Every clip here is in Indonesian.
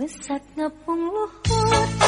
Besat ngepung luhur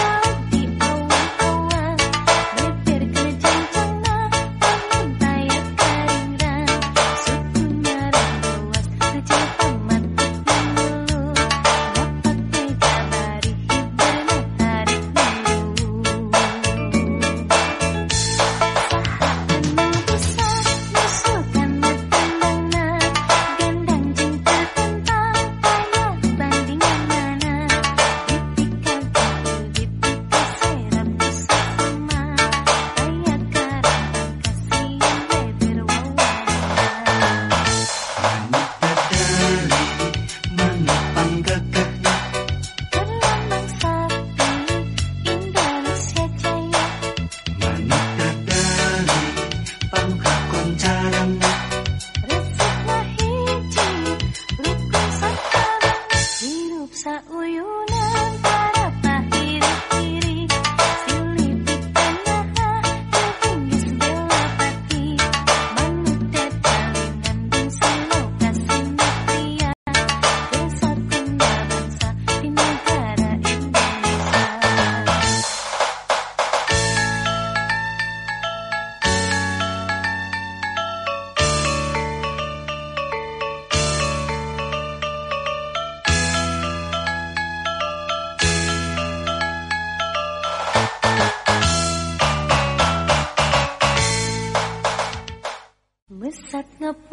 at